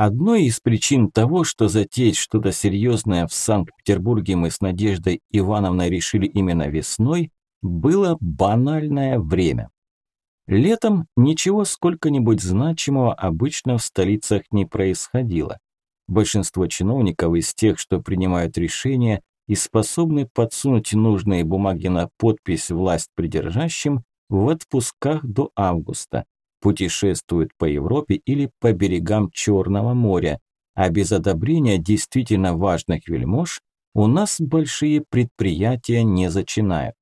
Одной из причин того, что затеять что-то серьезное в Санкт-Петербурге мы с Надеждой Ивановной решили именно весной, было банальное время. Летом ничего сколько-нибудь значимого обычно в столицах не происходило. Большинство чиновников из тех, что принимают решения и способны подсунуть нужные бумаги на подпись власть придержащим, в отпусках до августа, путешествуют по Европе или по берегам Черного моря, а без одобрения действительно важных вельмож у нас большие предприятия не зачинают.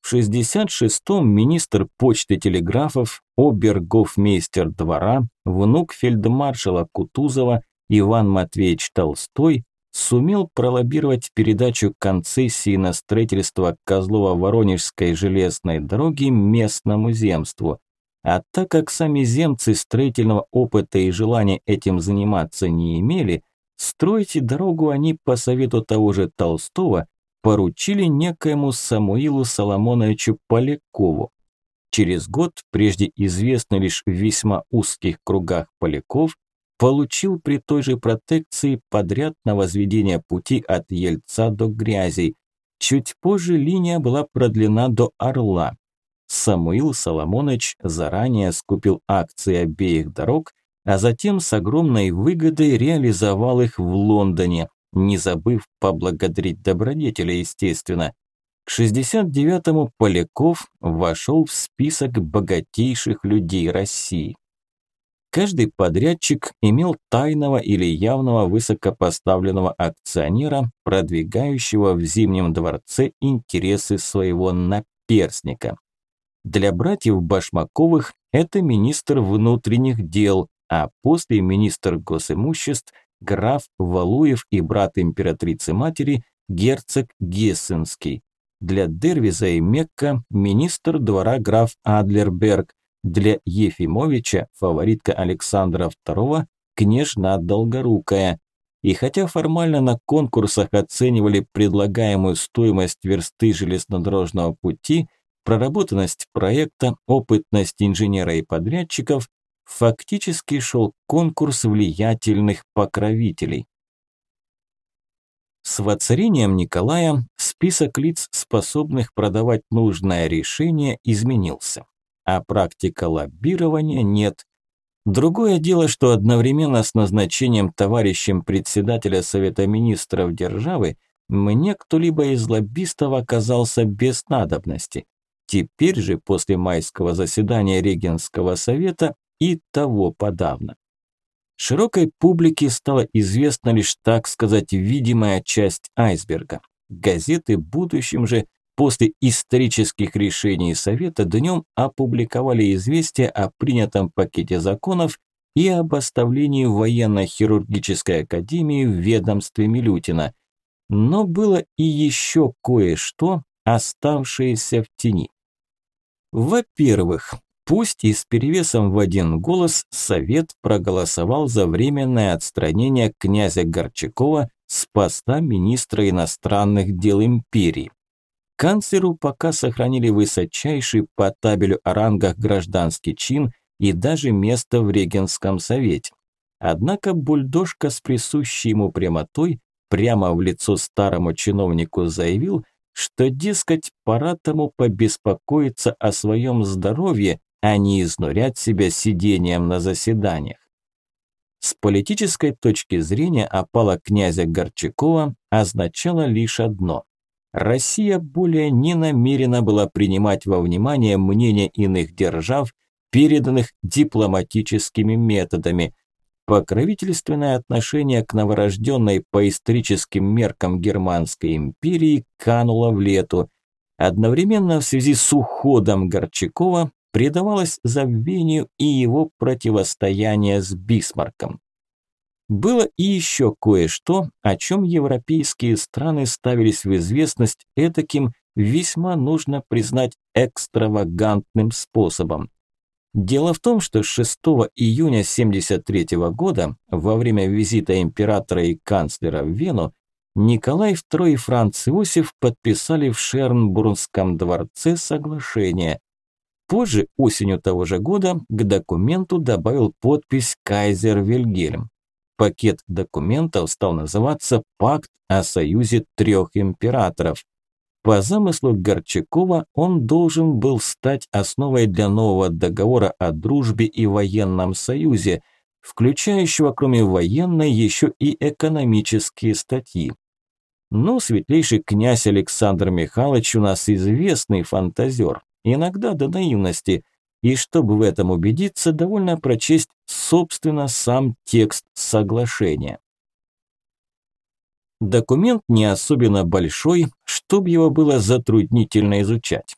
В 66-м министр почты телеграфов, обергофмейстер двора, внук фельдмаршала Кутузова Иван Матвеевич Толстой сумел пролоббировать передачу концессии на строительство Козлово-Воронежской железной дороги местному земству. А так как сами земцы строительного опыта и желания этим заниматься не имели, строить дорогу они по совету того же Толстого поручили некоему Самуилу Соломоновичу Полякову. Через год, прежде известный лишь в весьма узких кругах поляков, получил при той же протекции подряд на возведение пути от Ельца до Грязи. Чуть позже линия была продлена до Орла. Самуил Соломонович заранее скупил акции обеих дорог, а затем с огромной выгодой реализовал их в Лондоне, не забыв поблагодарить добродетеля, естественно. К 69-му Поляков вошел в список богатейших людей России. Каждый подрядчик имел тайного или явного высокопоставленного акционера, продвигающего в Зимнем дворце интересы своего наперсника. Для братьев Башмаковых это министр внутренних дел, а после министр госимуществ – граф Валуев и брат императрицы-матери герцог Гессенский. Для Дервиза и Мекка министр двора граф Адлерберг. Для Ефимовича фаворитка Александра II княжна Долгорукая. И хотя формально на конкурсах оценивали предлагаемую стоимость версты железнодорожного пути, проработанность проекта, опытность инженера и подрядчиков, фактически шел конкурс влиятельных покровителей. С воцарением Николая список лиц, способных продавать нужное решение, изменился, а практика лоббирования нет. Другое дело, что одновременно с назначением товарищем председателя Совета Министров державы мне кто-либо из лоббистов оказался без надобности. Теперь же, после майского заседания Регенского совета, и того подавно. Широкой публике стала известна лишь, так сказать, видимая часть айсберга. Газеты будущим же после исторических решений Совета днем опубликовали известие о принятом пакете законов и об оставлении военно-хирургической академии в ведомстве Милютина. Но было и еще кое-что, оставшееся в тени. Во-первых, Пусть и с перевесом в один голос Совет проголосовал за временное отстранение князя Горчакова с поста министра иностранных дел империи. Канцлеру пока сохранили высочайший по табелю о рангах гражданский чин и даже место в Регенском совете. Однако бульдожка с присущей ему прямотой прямо в лицо старому чиновнику заявил, что, дескать, пора тому побеспокоиться о своем здоровье а не изнурять себя сидением на заседаниях. С политической точки зрения опала князя Горчакова означало лишь одно. Россия более не намерена была принимать во внимание мнения иных держав, переданных дипломатическими методами. Покровительственное отношение к новорожденной по историческим меркам Германской империи кануло в лету. Одновременно в связи с уходом Горчакова предавалось забвению и его противостояние с Бисмарком. Было и еще кое-что, о чем европейские страны ставились в известность этаким, весьма нужно признать, экстравагантным способом. Дело в том, что 6 июня 1973 года, во время визита императора и канцлера в Вену, Николай II и Франц Иосиф подписали в Шернбурнском дворце соглашение, Позже, осенью того же года, к документу добавил подпись «Кайзер Вильгельм». Пакет документов стал называться «Пакт о союзе трех императоров». По замыслу Горчакова он должен был стать основой для нового договора о дружбе и военном союзе, включающего кроме военной еще и экономические статьи. Но светлейший князь Александр Михайлович у нас известный фантазер, иногда до наивности, и чтобы в этом убедиться, довольно прочесть, собственно, сам текст соглашения. Документ не особенно большой, чтобы его было затруднительно изучать.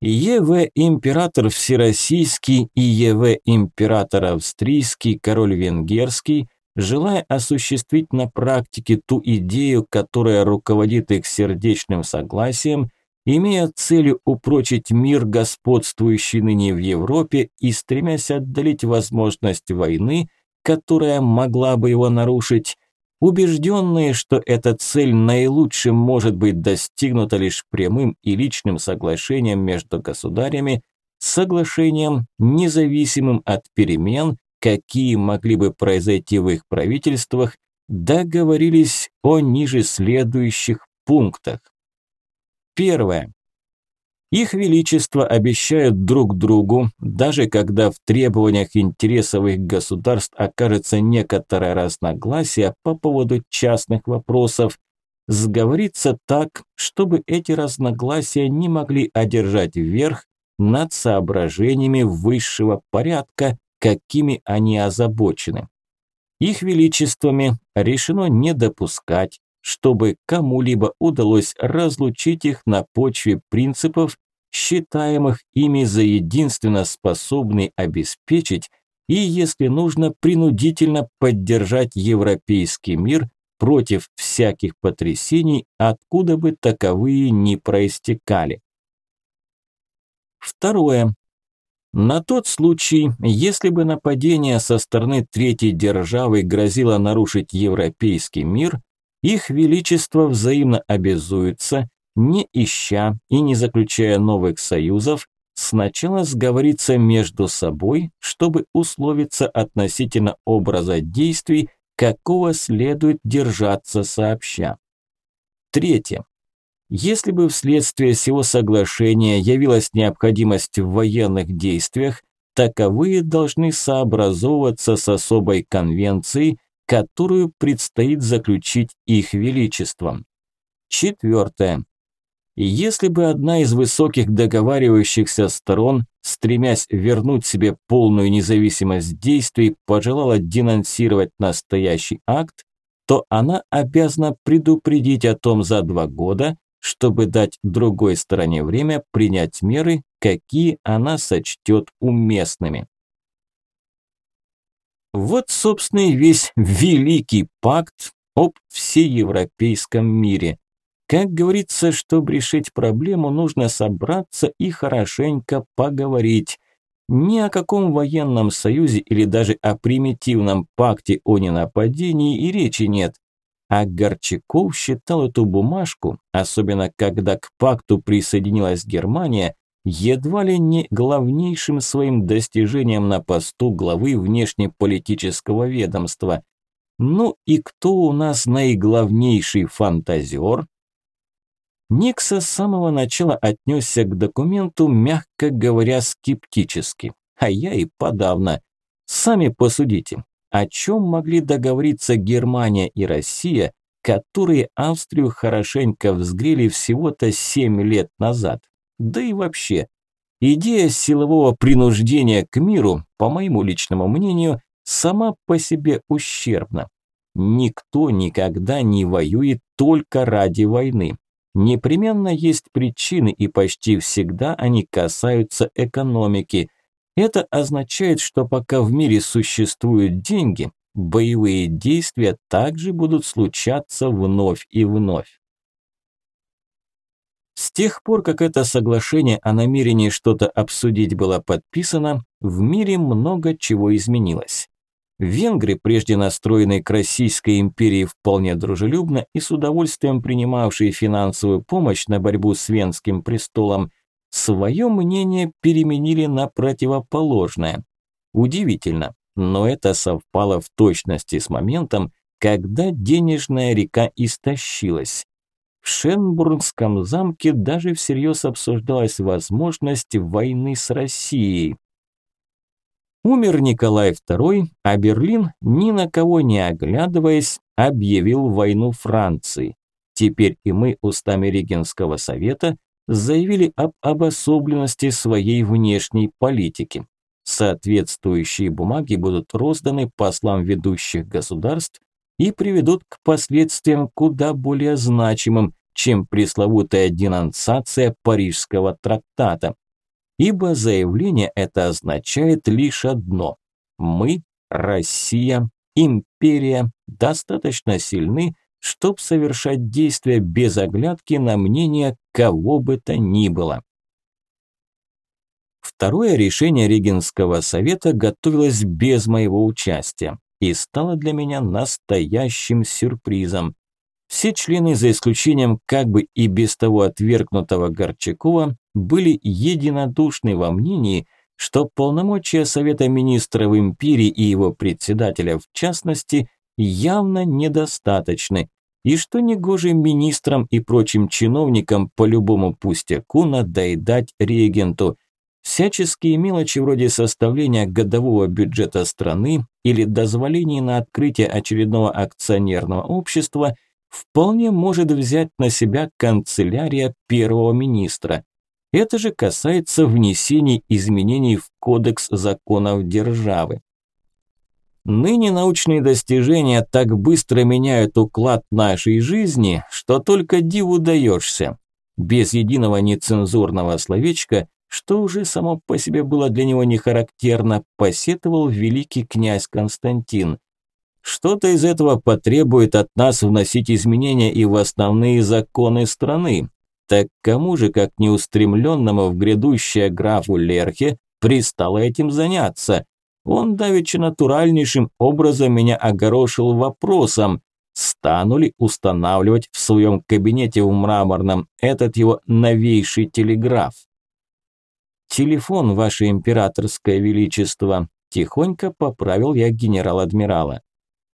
ЕВ император всероссийский и ЕВ император австрийский, король венгерский, желая осуществить на практике ту идею, которая руководит их сердечным согласием, имея целью упрочить мир, господствующий ныне в Европе, и стремясь отдалить возможность войны, которая могла бы его нарушить, убежденные, что эта цель наилучшим может быть достигнута лишь прямым и личным соглашением между государями, соглашением, независимым от перемен, какие могли бы произойти в их правительствах, договорились о ниже следующих пунктах. Первое. Их величество обещают друг другу, даже когда в требованиях интересов их государств окажется некоторое разногласие по поводу частных вопросов, сговориться так, чтобы эти разногласия не могли одержать верх над соображениями высшего порядка, какими они озабочены. Их величествами решено не допускать, чтобы кому-либо удалось разлучить их на почве принципов, считаемых ими за единственно способный обеспечить и, если нужно, принудительно поддержать европейский мир против всяких потрясений, откуда бы таковые ни проистекали. Второе. На тот случай, если бы нападение со стороны третьей державы грозило нарушить европейский мир, их величество взаимно обязуется не ища и не заключая новых союзов, сначала сговориться между собой, чтобы условиться относительно образа действий, какого следует держаться сообща. Третье. Если бы вследствие всего соглашения явилась необходимость в военных действиях, таковые должны сообразовываться с особой конвенцией, которую предстоит заключить их величеством. Четвертое. Если бы одна из высоких договаривающихся сторон, стремясь вернуть себе полную независимость действий, пожелала денонсировать настоящий акт, то она обязана предупредить о том за два года, чтобы дать другой стороне время принять меры, какие она сочтет уместными. Вот, собственно, и весь Великий Пакт об всеевропейском мире, как говорится, чтобы решить проблему, нужно собраться и хорошенько поговорить. Ни о каком военном союзе или даже о примитивном пакте о ненападении и речи нет. А Горчаков считал эту бумажку, особенно когда к пакту присоединилась Германия, едва ли не главнейшим своим достижением на посту главы внешнеполитического ведомства. Ну и кто у нас наиглавнейший фантазер? Никса с самого начала отнесся к документу, мягко говоря, скептически, а я и подавно. Сами посудите, о чем могли договориться Германия и Россия, которые Австрию хорошенько взгрели всего-то 7 лет назад. Да и вообще, идея силового принуждения к миру, по моему личному мнению, сама по себе ущербна. Никто никогда не воюет только ради войны. Непременно есть причины, и почти всегда они касаются экономики. Это означает, что пока в мире существуют деньги, боевые действия также будут случаться вновь и вновь. С тех пор, как это соглашение о намерении что-то обсудить было подписано, в мире много чего изменилось. Венгры, прежде настроенные к Российской империи вполне дружелюбно и с удовольствием принимавшие финансовую помощь на борьбу с Венским престолом, свое мнение переменили на противоположное. Удивительно, но это совпало в точности с моментом, когда денежная река истощилась. В Шенбурнском замке даже всерьез обсуждалась возможность войны с Россией. Умер Николай II, а Берлин, ни на кого не оглядываясь, объявил войну Франции. Теперь и мы устами Регенского совета заявили об обособленности своей внешней политики. Соответствующие бумаги будут розданы послам ведущих государств и приведут к последствиям куда более значимым, чем пресловутая денонсация Парижского трактата. Ибо заявление это означает лишь одно – мы, Россия, империя, достаточно сильны, чтобы совершать действия без оглядки на мнение кого бы то ни было. Второе решение Регенского совета готовилось без моего участия и стало для меня настоящим сюрпризом. Все члены, за исключением как бы и без того отвергнутого Горчакова, были единодушны во мнении, что полномочия Совета Министров Империи и его председателя в частности явно недостаточны, и что негоже министрам и прочим чиновникам по любому пустяку надоедать регенту – Всяческие мелочи вроде составления годового бюджета страны или дозволения на открытие очередного акционерного общества вполне может взять на себя канцелярия первого министра. Это же касается внесений изменений в Кодекс законов державы. Ныне научные достижения так быстро меняют уклад нашей жизни, что только диву даешься. Без единого нецензурного словечка что уже само по себе было для него не характерно, посетовал великий князь Константин. Что-то из этого потребует от нас вносить изменения и в основные законы страны. Так кому же, как неустремленному в грядущее графу Лерхе, пристало этим заняться? Он давеча натуральнейшим образом меня огорошил вопросом, стану ли устанавливать в своем кабинете в мраморном этот его новейший телеграф. «Телефон, ваше императорское величество», – тихонько поправил я генерал-адмирала.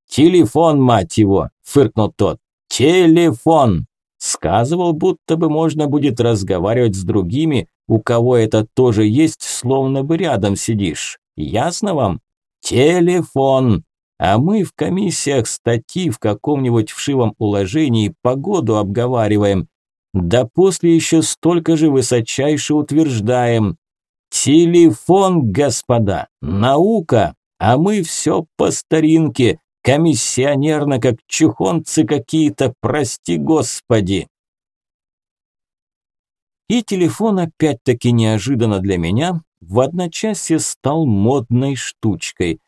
«Телефон, мать его!» – фыркнул тот. «Телефон!» Сказывал, будто бы можно будет разговаривать с другими, у кого это тоже есть, словно бы рядом сидишь. Ясно вам? Телефон! А мы в комиссиях статьи в каком-нибудь вшивом уложении погоду обговариваем. Да после еще столько же высочайше утверждаем. Телефон, господа, наука, а мы все по старинке, комиссионерно, как чухонцы какие-то, прости господи. И телефон опять-таки неожиданно для меня в одночасье стал модной штучкой.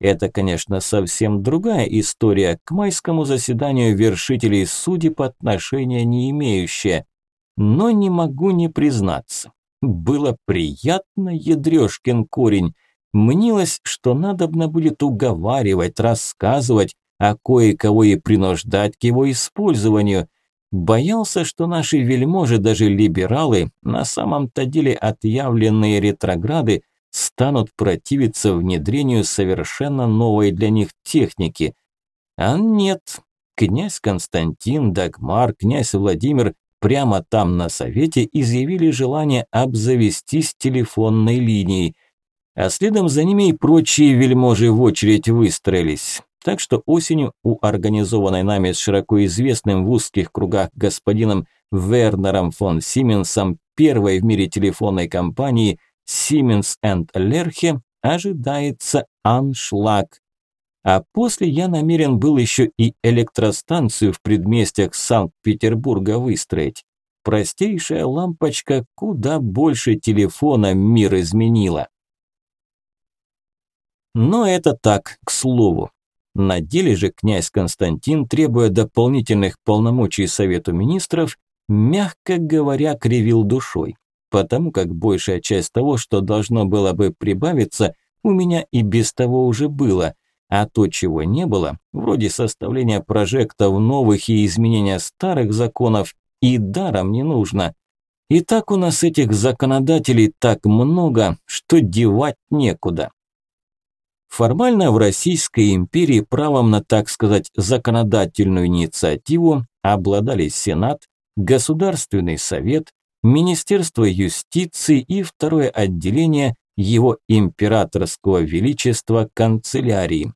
Это, конечно, совсем другая история, к майскому заседанию вершителей судеб отношения не имеющая. Но не могу не признаться. Было приятно, ядрёшкин корень. Мнилось, что надобно будет уговаривать, рассказывать, а кое-кого и принуждать к его использованию. Боялся, что наши вельможи, даже либералы, на самом-то деле отъявленные ретрограды, станут противиться внедрению совершенно новой для них техники. А нет, князь Константин, Дагмар, князь Владимир прямо там на совете изъявили желание обзавестись телефонной линией. А следом за ними и прочие вельможи в очередь выстроились. Так что осенью у организованной нами с широко известным в узких кругах господином Вернером фон Сименсом первой в мире телефонной компании Siemens Lerche ожидается аншлаг. А после я намерен был еще и электростанцию в предместьях Санкт-Петербурга выстроить. Простейшая лампочка куда больше телефона мир изменила. Но это так, к слову. На деле же князь Константин, требуя дополнительных полномочий Совету Министров, мягко говоря, кривил душой, потому как большая часть того, что должно было бы прибавиться, у меня и без того уже было, а то, чего не было, вроде составления прожектов новых и изменения старых законов, и даром не нужно. И так у нас этих законодателей так много, что девать некуда. Формально в Российской империи правом на, так сказать, законодательную инициативу обладали Сенат, Государственный совет, Министерство юстиции и второе отделение его императорского величества канцелярии.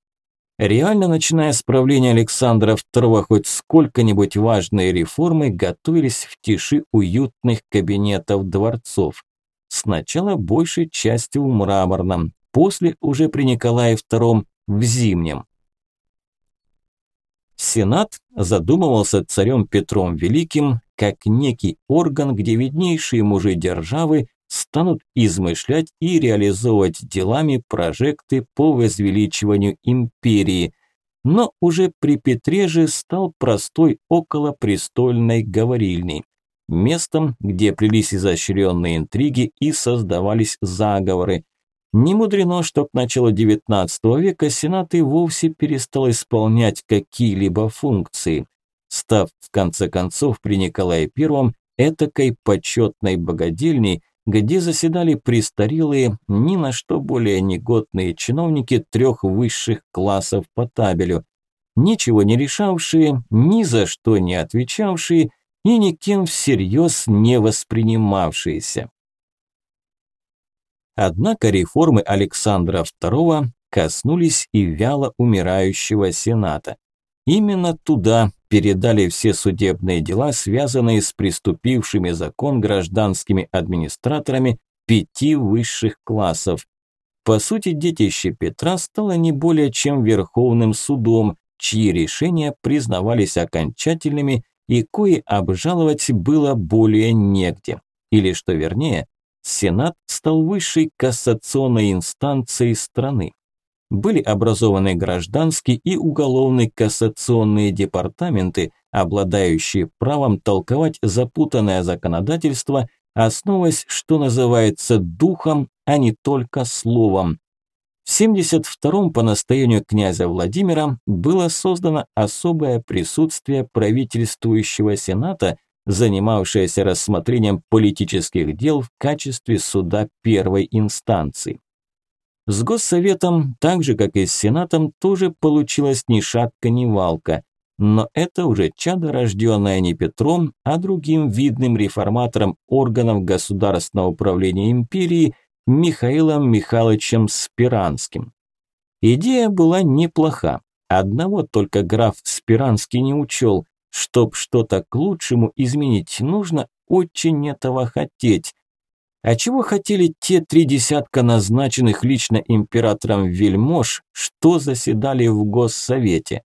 Реально, начиная с правления Александра II, хоть сколько-нибудь важные реформы готовились в тиши уютных кабинетов дворцов. Сначала большей частью в мраморном, после уже при Николае II в зимнем. Сенат задумывался царем Петром Великим как некий орган, где виднейшие мужи державы станут измышлять и реализовывать делами прожекты по возвеличиванию империи. Но уже при Петре же стал простой околопрестольной говорильней. Местом, где плелись изощренные интриги и создавались заговоры. Не мудрено, что к началу XIX века Сенат и вовсе перестал исполнять какие-либо функции, став в конце концов при Николае I этакой почетной богадельней – где заседали престарелые, ни на что более негодные чиновники трех высших классов по табелю, ничего не решавшие, ни за что не отвечавшие и никем всерьез не воспринимавшиеся. Однако реформы Александра II коснулись и вяло умирающего Сената. Именно туда передали все судебные дела, связанные с приступившими закон гражданскими администраторами пяти высших классов. По сути, детище Петра стало не более чем Верховным судом, чьи решения признавались окончательными и кои обжаловать было более негде. Или, что вернее, Сенат стал высшей кассационной инстанцией страны были образованы гражданские и уголовные кассационные департаменты, обладающие правом толковать запутанное законодательство, основываясь, что называется, духом, а не только словом. В 72-м по настоянию князя Владимира было создано особое присутствие правительствующего сената, занимавшееся рассмотрением политических дел в качестве суда первой инстанции. С Госсоветом, так же как и с Сенатом, тоже получилась ни шатка, ни валка. Но это уже чадо, рожденное не Петром, а другим видным реформатором органов государственного управления империи Михаилом Михайловичем Спиранским. Идея была неплоха. Одного только граф Спиранский не учел. Чтоб что-то к лучшему изменить, нужно очень этого хотеть. А чего хотели те три десятка назначенных лично императором вельмож, что заседали в Госсовете?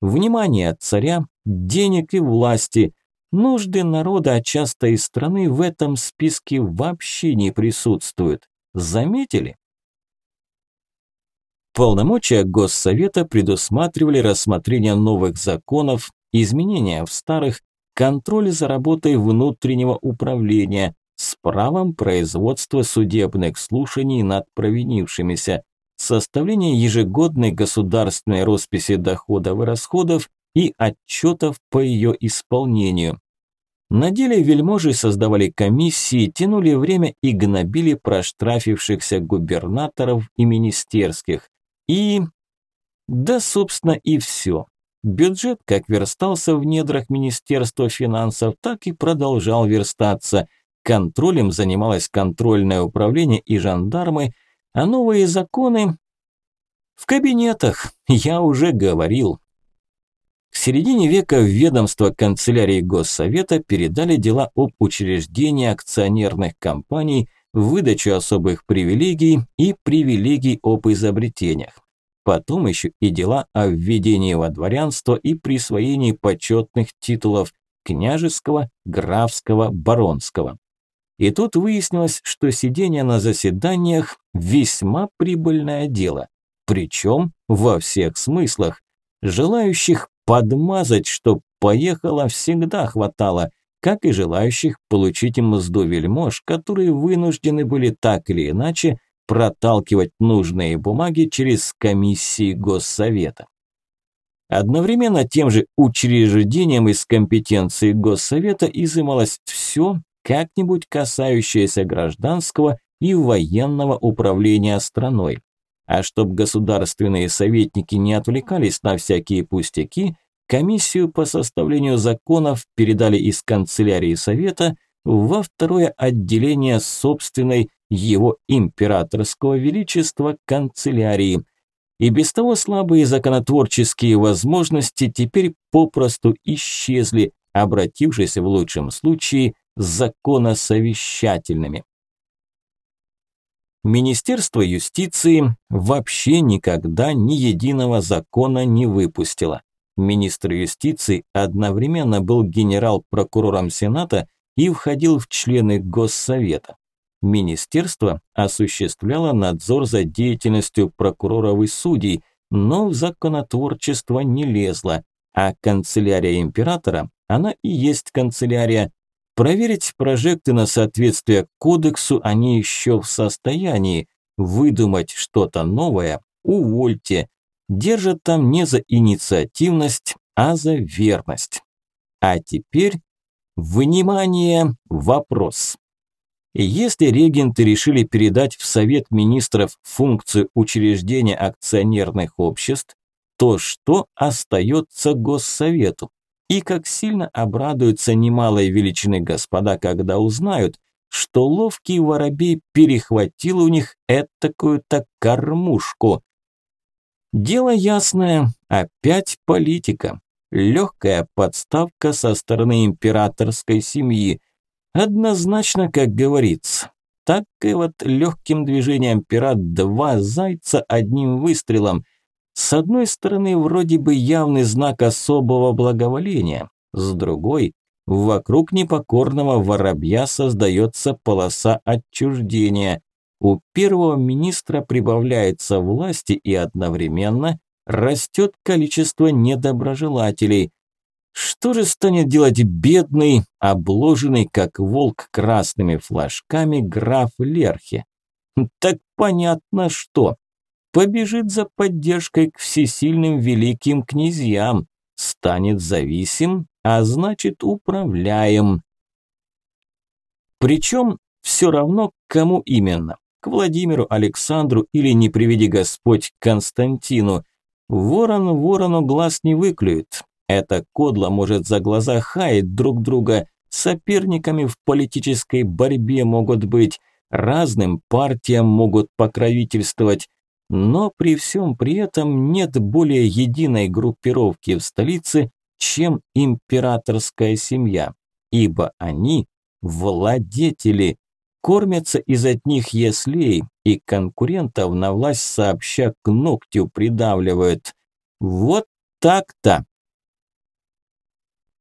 Внимание царя, денег и власти. Нужды народа, а часто и страны в этом списке вообще не присутствуют. Заметили? Полномочия Госсовета предусматривали рассмотрение новых законов, изменения в старых, контроль за работой внутреннего управления, с правом производства судебных слушаний над провинившимися, составление ежегодной государственной росписи доходов и расходов и отчетов по ее исполнению. На деле вельможи создавали комиссии, тянули время и гнобили проштрафившихся губернаторов и министерских. И... Да, собственно, и все. Бюджет как верстался в недрах Министерства финансов, так и продолжал верстаться – Контролем занималось контрольное управление и жандармы, а новые законы в кабинетах, я уже говорил. К середине века в ведомство канцелярии Госсовета передали дела об учреждении акционерных компаний, выдачу особых привилегий и привилегий об изобретениях. Потом еще и дела о введении во дворянство и присвоении почетных титулов княжеского, графского, баронского. И тут выяснилось, что сидение на заседаниях – весьма прибыльное дело. Причем во всех смыслах. Желающих подмазать, чтоб поехало, всегда хватало, как и желающих получить мзду вельмож, которые вынуждены были так или иначе проталкивать нужные бумаги через комиссии Госсовета. Одновременно тем же учреждением из компетенции Госсовета изымалось все, как-нибудь касающееся гражданского и военного управления страной. А чтобы государственные советники не отвлекались на всякие пустяки, комиссию по составлению законов передали из канцелярии совета во второе отделение собственной его императорского величества канцелярии. И без того слабые законотворческие возможности теперь попросту исчезли, обратившись в лучшем случае законосовещательными. Министерство юстиции вообще никогда ни единого закона не выпустило. Министр юстиции одновременно был генерал-прокурором Сената и входил в члены Госсовета. Министерство осуществляло надзор за деятельностью прокуроров и судей, но в законотворчество не лезло, а канцелярия императора, она и есть канцелярия, Проверить прожекты на соответствие кодексу они еще в состоянии. Выдумать что-то новое – увольте. Держат там не за инициативность, а за верность. А теперь, внимание, вопрос. Если регенты решили передать в Совет Министров функцию учреждения акционерных обществ, то что остается Госсовету? И как сильно обрадуются немалой величины господа, когда узнают, что ловкий воробей перехватил у них этакую-то кормушку. Дело ясное, опять политика. Легкая подставка со стороны императорской семьи. Однозначно, как говорится. Так и вот легким движением пират два зайца одним выстрелом – с одной стороны, вроде бы явный знак особого благоволения, с другой, вокруг непокорного воробья создается полоса отчуждения. У первого министра прибавляется власти и одновременно растет количество недоброжелателей. Что же станет делать бедный, обложенный как волк красными флажками граф Лерхи? Так понятно что побежит за поддержкой к всесильным великим князьям, станет зависим, а значит управляем. Причем все равно кому именно, к Владимиру, Александру или, не приведи Господь, Константину. Ворон ворону глаз не выклюет. Это кодло может за глаза хаять друг друга, соперниками в политической борьбе могут быть, разным партиям могут покровительствовать, но при всем при этом нет более единой группировки в столице, чем императорская семья, ибо они владетели, кормятся из одних яслей и конкурентов на власть сообща к ногтю придавливают. Вот так-то.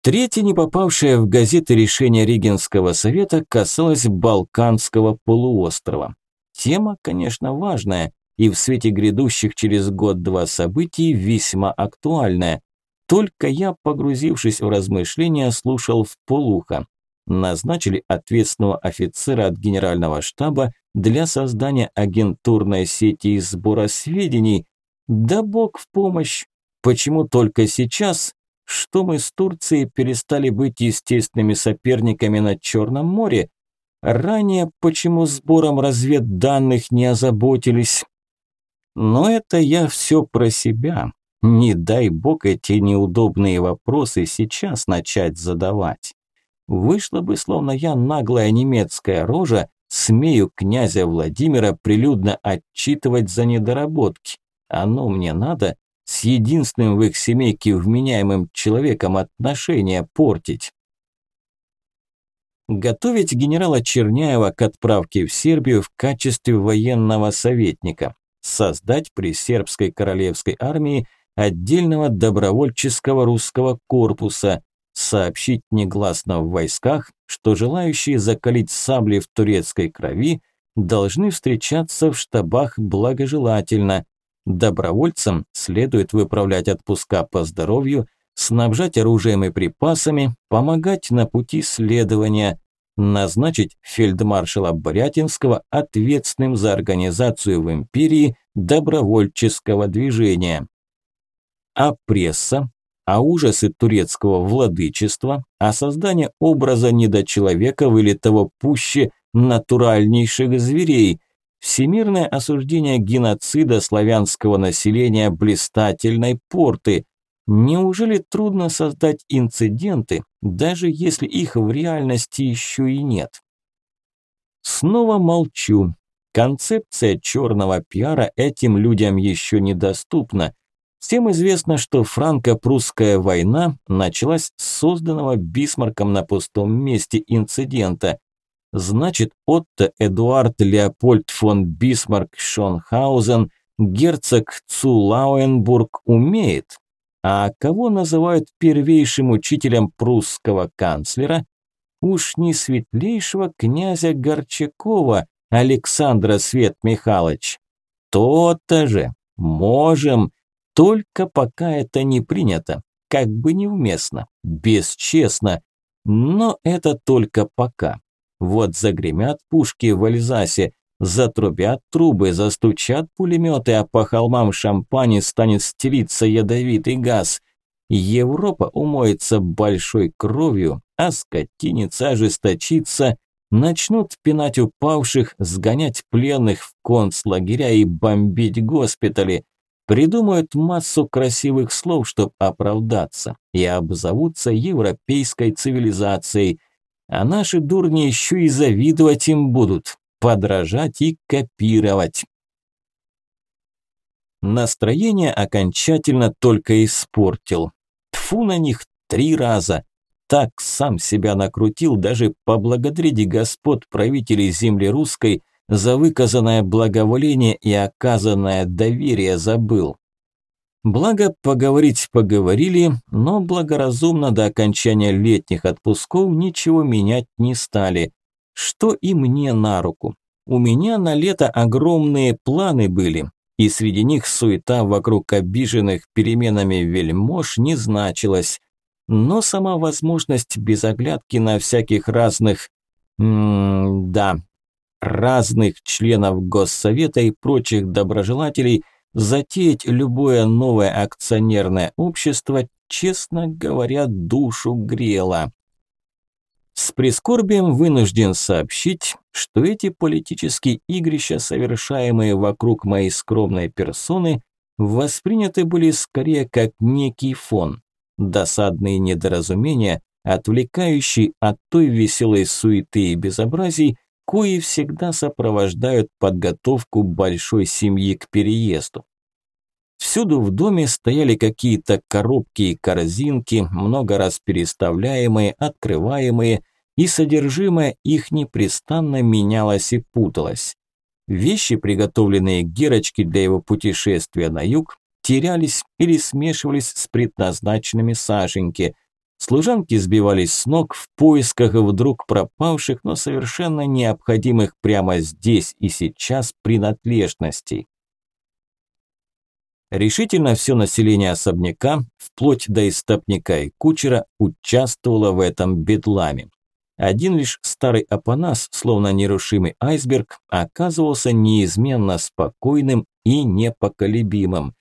Третье не попавшее в газеты решение Регенского совета касалось Балканского полуострова. Тема, конечно, важная, и в свете грядущих через год-два событий весьма актуальная. Только я, погрузившись в размышления, слушал в полухо. Назначили ответственного офицера от генерального штаба для создания агентурной сети и сбора сведений. Да бог в помощь! Почему только сейчас? Что мы с Турцией перестали быть естественными соперниками на Черном море? Ранее почему сбором разведданных не озаботились? Но это я все про себя. Не дай бог эти неудобные вопросы сейчас начать задавать. Вышло бы, словно я наглая немецкая рожа, смею князя Владимира прилюдно отчитывать за недоработки. Оно мне надо с единственным в их семейке вменяемым человеком отношения портить. Готовить генерала Черняева к отправке в Сербию в качестве военного советника создать при сербской королевской армии отдельного добровольческого русского корпуса, сообщить негласно в войсках, что желающие закалить сабли в турецкой крови должны встречаться в штабах благожелательно. Добровольцам следует выправлять отпуска по здоровью, снабжать оружием и припасами, помогать на пути следования, назначить фельдмаршала Борятинского ответственным за организацию в империи добровольческого движения. А пресса? а ужасы турецкого владычества, а создание образа недочеловеков или того пуще натуральнейших зверей, всемирное осуждение геноцида славянского населения блистательной порты. Неужели трудно создать инциденты, даже если их в реальности еще и нет? Снова молчу. Концепция черного пиара этим людям еще недоступна. Всем известно, что франко-прусская война началась с созданного Бисмарком на пустом месте инцидента. Значит, Отто Эдуард Леопольд фон Бисмарк Шонхаузен, герцог Цулауенбург умеет. А кого называют первейшим учителем прусского канцлера? Уж не светлейшего князя Горчакова Александра Свет Михайлович. То-то же. Можем. Только пока это не принято. Как бы невместно. Бесчестно. Но это только пока. Вот загремят пушки в Альзасе, затрубят трубы, застучат пулеметы, а по холмам шампани станет стелиться ядовитый газ. Европа умоется большой кровью, а скотиница ожесточится, начнут пинать упавших, сгонять пленных в концлагеря и бомбить госпитали. Придумают массу красивых слов, чтобы оправдаться, и обзовутся европейской цивилизацией. А наши дурни еще и завидовать им будут, подражать и копировать. Настроение окончательно только испортил. Тфу на них три раза. Так сам себя накрутил, даже поблагодарить господ правителей земли русской за выказанное благоволение и оказанное доверие забыл. Благо, поговорить поговорили, но благоразумно до окончания летних отпусков ничего менять не стали. Что и мне на руку. У меня на лето огромные планы были, и среди них суета вокруг обиженных переменами вельмож не значилась. Но сама возможность без оглядки на всяких разных... Да, разных членов Госсовета и прочих доброжелателей затеять любое новое акционерное общество, честно говоря, душу грело. С прискорбием вынужден сообщить, что эти политические игрища, совершаемые вокруг моей скромной персоны, восприняты были скорее как некий фон, досадные недоразумения, отвлекающие от той веселой суеты и безобразий, кои всегда сопровождают подготовку большой семьи к переезду. Всюду в доме стояли какие-то коробки и корзинки, много раз переставляемые, открываемые, и содержимое их непрестанно менялось и путалось. Вещи, приготовленные Герочке для его путешествия на юг, терялись или смешивались с предназначенными Сашеньке. Служанки сбивались с ног в поисках вдруг пропавших, но совершенно необходимых прямо здесь и сейчас принадлежностей. Решительно все население особняка, вплоть до истопника и кучера, участвовало в этом бедламе. Один лишь старый Апанас, словно нерушимый айсберг, оказывался неизменно спокойным и непоколебимым.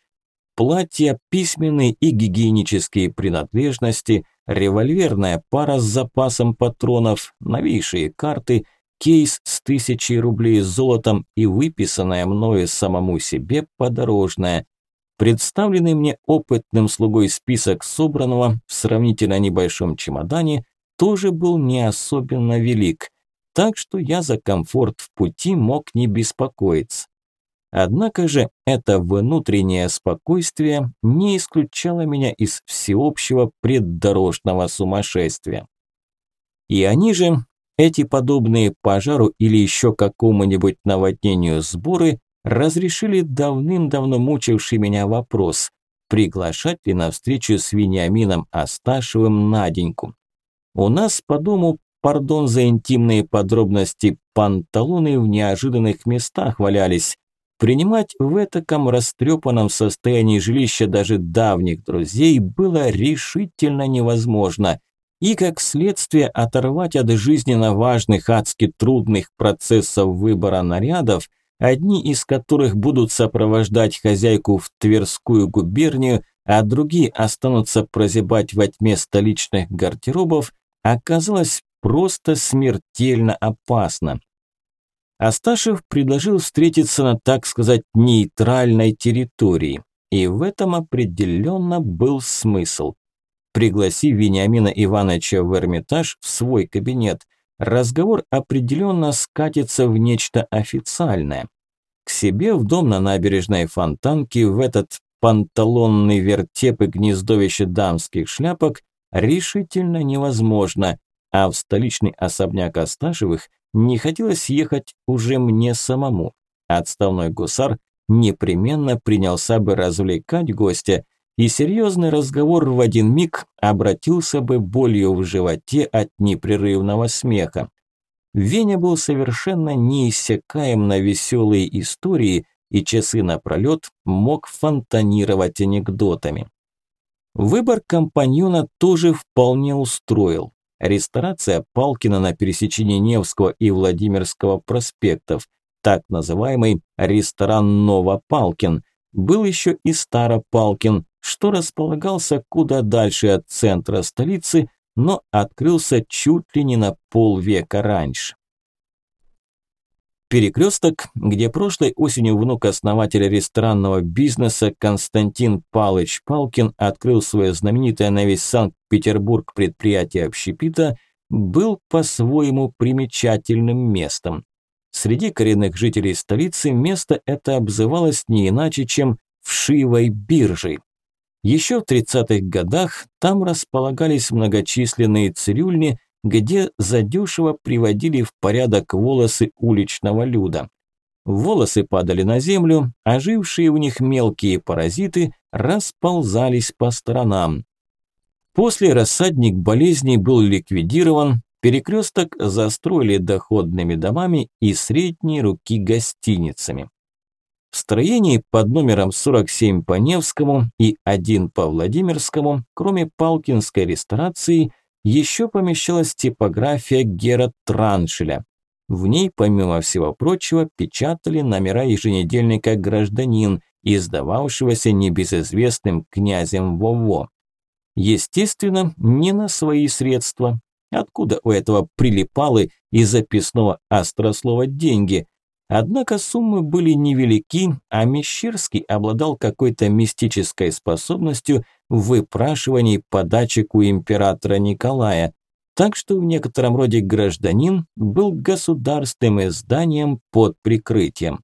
Платья, письменные и гигиенические принадлежности, револьверная пара с запасом патронов, новейшие карты, кейс с тысячей рублей с золотом и выписанная мною самому себе подорожная, Представленный мне опытным слугой список собранного в сравнительно небольшом чемодане тоже был не особенно велик, так что я за комфорт в пути мог не беспокоиться. Однако же это внутреннее спокойствие не исключало меня из всеобщего преддорожного сумасшествия. И они же, эти подобные пожару или еще какому-нибудь наводнению сборы, разрешили давным-давно мучивший меня вопрос, приглашать ли на встречу с Вениамином Асташевым Наденьку. У нас по дому, пардон за интимные подробности, панталоны в неожиданных местах валялись. Принимать в этаком растрепанном состоянии жилища даже давних друзей было решительно невозможно. И как следствие оторвать от жизненно важных адски трудных процессов выбора нарядов – одни из которых будут сопровождать хозяйку в Тверскую губернию, а другие останутся прозябать во тьме столичных гардеробов, оказалось просто смертельно опасно. Асташев предложил встретиться на, так сказать, нейтральной территории. И в этом определенно был смысл. Пригласи Вениамина Ивановича в Эрмитаж в свой кабинет. Разговор определенно скатится в нечто официальное. К себе в дом на набережной Фонтанке в этот панталонный вертеп и гнездовище дамских шляпок решительно невозможно, а в столичный особняк Асташевых не хотелось ехать уже мне самому. Отставной гусар непременно принялся бы развлекать гостя, и серьезный разговор в один миг обратился бы болью в животе от непрерывного смеха. Веня был совершенно неиссякаем на веселые истории и часы напролет мог фонтанировать анекдотами. Выбор компаньона тоже вполне устроил. Ресторация Палкина на пересечении Невского и Владимирского проспектов, так называемый ресторан Новопалкин. Был еще и Старопалкин, что располагался куда дальше от центра столицы, но открылся чуть ли не на полвека раньше. Перекресток, где прошлой осенью внук основателя ресторанного бизнеса Константин Палыч Палкин открыл свое знаменитое на весь Санкт-Петербург предприятие общепита, был по-своему примечательным местом. Среди коренных жителей столицы место это обзывалось не иначе, чем «вшивой биржей». Еще в 30-х годах там располагались многочисленные цирюльни, где задешево приводили в порядок волосы уличного люда. Волосы падали на землю, а жившие в них мелкие паразиты расползались по сторонам. После рассадник болезней был ликвидирован, перекресток застроили доходными домами и средней руки гостиницами. В строении под номером 47 по Невскому и 1 по Владимирскому, кроме Палкинской ресторации – еще помещалась типография Гера Траншеля. В ней, помимо всего прочего, печатали номера еженедельника «Гражданин», издававшегося небезызвестным князем Вово. Естественно, не на свои средства. Откуда у этого прилипалы из записного острослова деньги? Однако суммы были невелики, а Мещерский обладал какой-то мистической способностью в выпрашивании подачек у императора Николая, так что в некотором роде гражданин был государственным изданием под прикрытием.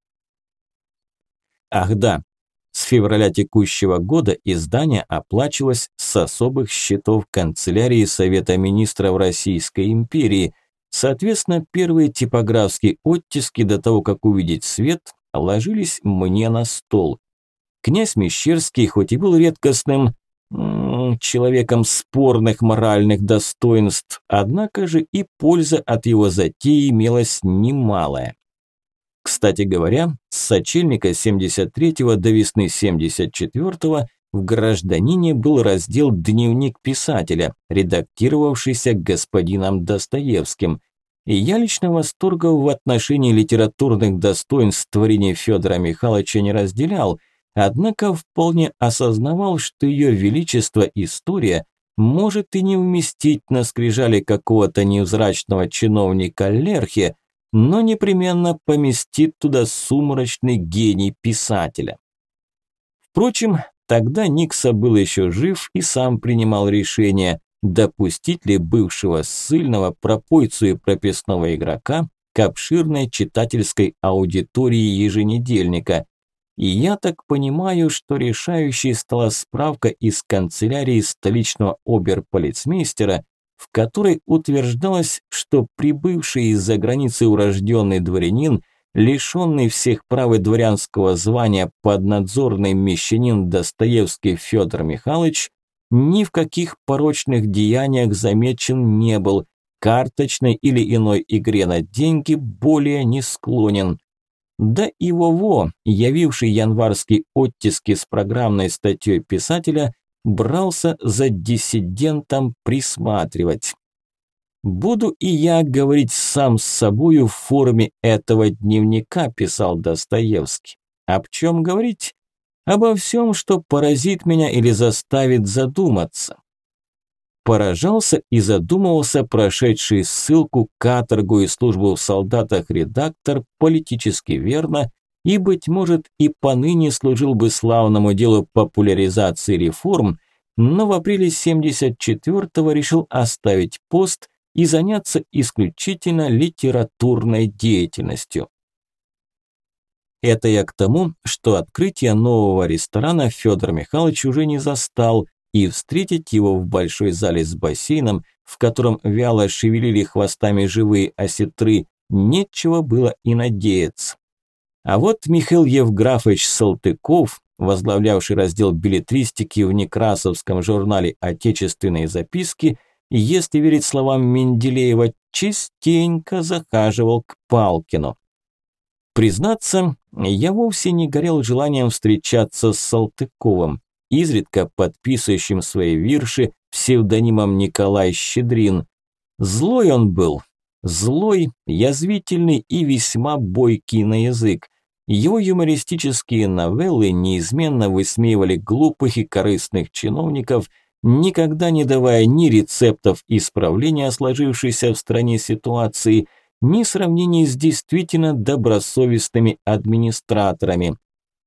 Ах да, с февраля текущего года издание оплачивалось с особых счетов канцелярии Совета Министров Российской империи – Соответственно, первые типографские оттиски до того, как увидеть свет, ложились мне на стол. Князь Мещерский, хоть и был редкостным человеком спорных моральных достоинств, однако же и польза от его затеи имелась немалая. Кстати говоря, с сочельника 73-го до весны 74-го в «Гражданине» был раздел «Дневник писателя», редактировавшийся господином Достоевским. И я лично восторга в отношении литературных достоинств творения Федора Михайловича не разделял, однако вполне осознавал, что ее величество история может и не вместить на скрижали какого-то невзрачного чиновника Лерхи, но непременно поместит туда сумрачный гений писателя. Впрочем, Тогда Никса был еще жив и сам принимал решение, допустить ли бывшего ссыльного пропойцу и прописного игрока к обширной читательской аудитории еженедельника. И я так понимаю, что решающей стала справка из канцелярии столичного оберполицмейстера, в которой утверждалось, что прибывший из-за границы урожденный дворянин лишенный всех прав и дворянского звания поднадзорный мещанин Достоевский Федор Михайлович ни в каких порочных деяниях замечен не был, карточной или иной игре на деньги более не склонен. Да и Вово, явивший январские оттиски с программной статьей писателя, брался за диссидентом присматривать. «Буду и я говорить сам с собою в форме этого дневника», писал Достоевский. «Об чем говорить? обо всем, что поразит меня или заставит задуматься. Поражался и задумывался прошедший ссылку, каторгу и службу в солдатах редактор политически верно и, быть может, и поныне служил бы славному делу популяризации реформ, но в апреле 74-го решил оставить пост и заняться исключительно литературной деятельностью. Это я к тому, что открытие нового ресторана Федор Михайлович уже не застал, и встретить его в большой зале с бассейном, в котором вяло шевелили хвостами живые осетры, нечего было и надеяться. А вот Михаил Евграфович Салтыков, возглавлявший раздел билетристики в Некрасовском журнале «Отечественные записки», если верить словам Менделеева, частенько захаживал к Палкину. Признаться, я вовсе не горел желанием встречаться с Салтыковым, изредка подписывающим свои вирши псевдонимом Николай Щедрин. Злой он был, злой, язвительный и весьма бойкий на язык. Его юмористические новеллы неизменно высмеивали глупых и корыстных чиновников, никогда не давая ни рецептов исправления сложившейся в стране ситуации – ни сравнений с действительно добросовестными администраторами.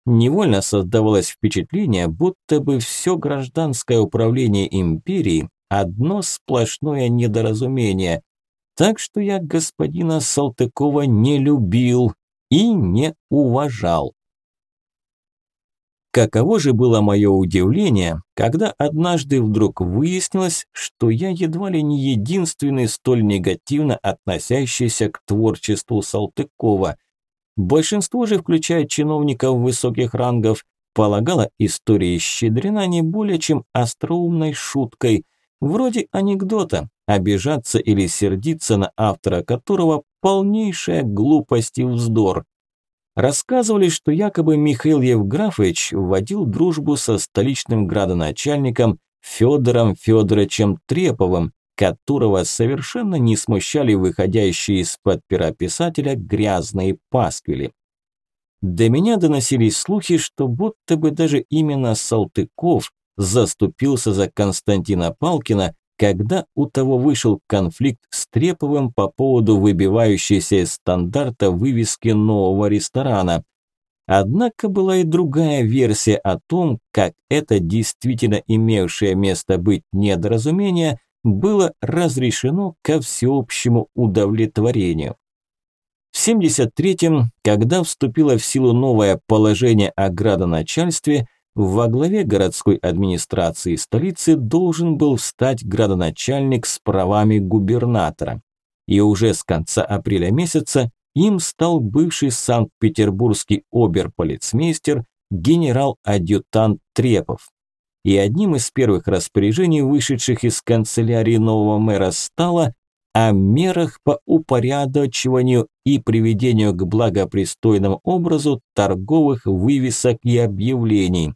Невольно создавалось впечатление, будто бы все гражданское управление империи – одно сплошное недоразумение. Так что я господина Салтыкова не любил и не уважал. Каково же было мое удивление, когда однажды вдруг выяснилось, что я едва ли не единственный столь негативно относящийся к творчеству Салтыкова. Большинство же, включая чиновников высоких рангов, полагало истории Щедрина не более чем остроумной шуткой, вроде анекдота, обижаться или сердиться на автора которого полнейшая глупость и вздор. Рассказывали, что якобы Михаил Евграфович вводил дружбу со столичным градоначальником Федором Федоровичем Треповым, которого совершенно не смущали выходящие из-под пера писателя грязные пасквили. До меня доносились слухи, что будто бы даже именно Салтыков заступился за Константина Палкина, когда у того вышел конфликт с Треповым по поводу выбивающейся из стандарта вывески нового ресторана. Однако была и другая версия о том, как это действительно имевшее место быть недоразумение было разрешено ко всеобщему удовлетворению. В 73-м, когда вступило в силу новое положение о градоначальстве, во главе городской администрации столицы должен был встать градоначальник с правами губернатора. И уже с конца апреля месяца им стал бывший санкт-петербургский оберполицмейстер генерал-адъютант Трепов. И одним из первых распоряжений, вышедших из канцелярии нового мэра, стало о мерах по упорядочиванию и приведению к благопристойному образу торговых вывесок и объявлений,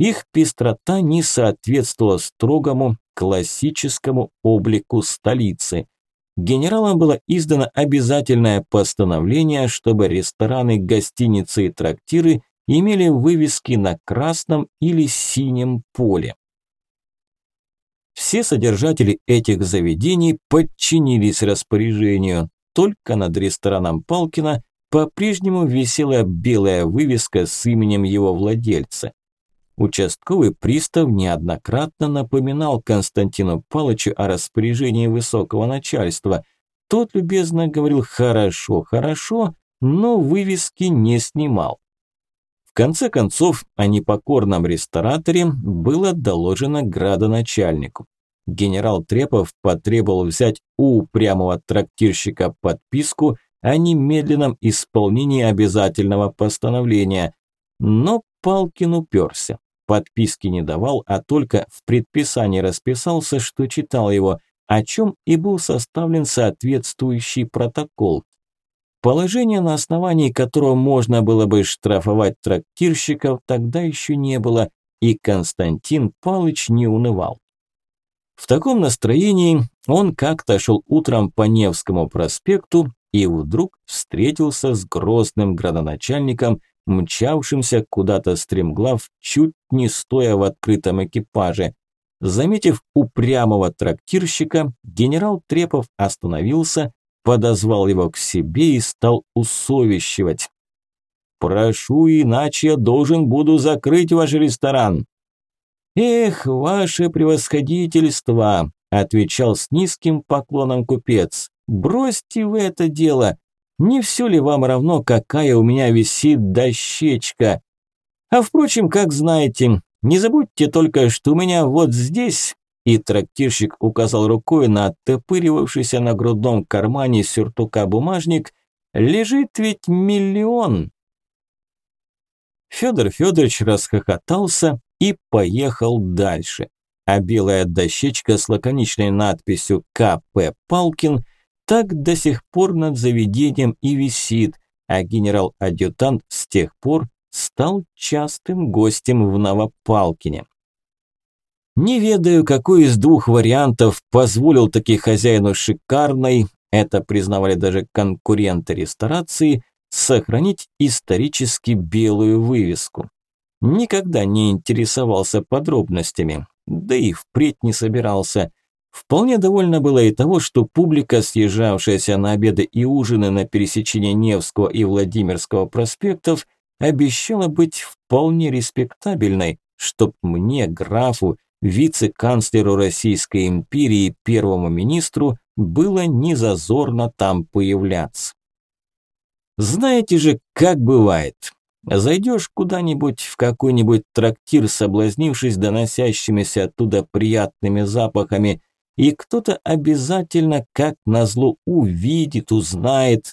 их пестрота не соответствовала строгому классическому облику столицы. Генералам было издано обязательное постановление, чтобы рестораны, гостиницы и трактиры имели вывески на красном или синем поле. Все содержатели этих заведений подчинились распоряжению. Только над рестораном Палкина по-прежнему висела белая вывеска с именем его владельца. Участковый пристав неоднократно напоминал Константину Палычу о распоряжении высокого начальства. Тот любезно говорил «хорошо, хорошо», но вывески не снимал. В конце концов, о непокорном рестораторе было доложено градоначальнику. Генерал Трепов потребовал взять у упрямого трактирщика подписку о немедленном исполнении обязательного постановления, но Палкин уперся подписки не давал, а только в предписании расписался, что читал его, о чем и был составлен соответствующий протокол. Положение, на основании которого можно было бы штрафовать трактирщиков, тогда еще не было, и Константин Палыч не унывал. В таком настроении он как-то шел утром по Невскому проспекту и вдруг встретился с грозным градоначальником мчавшимся куда-то стремглав, чуть не стоя в открытом экипаже. Заметив упрямого трактирщика, генерал Трепов остановился, подозвал его к себе и стал усовещивать. «Прошу, иначе я должен буду закрыть ваш ресторан». «Эх, ваше превосходительство!» – отвечал с низким поклоном купец. «Бросьте вы это дело! Не все ли вам равно, какая у меня висит дощечка? А впрочем, как знаете, не забудьте только, что у меня вот здесь...» И трактирщик указал рукой на оттопыривавшийся на грудном кармане сюртука бумажник. «Лежит ведь миллион!» Федор Федорович расхохотался и поехал дальше. А белая дощечка с лаконичной надписью «К.П. Палкин» так до сих пор над заведением и висит, а генерал-адъютант с тех пор стал частым гостем в Новопалкине. Не ведаю, какой из двух вариантов позволил таки хозяину шикарной, это признавали даже конкуренты ресторации, сохранить исторически белую вывеску. Никогда не интересовался подробностями, да и впредь не собирался. Вполне довольно было и того, что публика, съезжавшаяся на обеды и ужины на пересечении Невского и Владимирского проспектов, обещала быть вполне респектабельной, чтоб мне, графу, вице-канцлеру Российской империи первому министру было незазорно там появляться. Знаете же, как бывает. Зайдешь куда-нибудь в какой-нибудь трактир, соблазнившись доносящимися оттуда приятными запахами, и кто-то обязательно, как назло, увидит, узнает.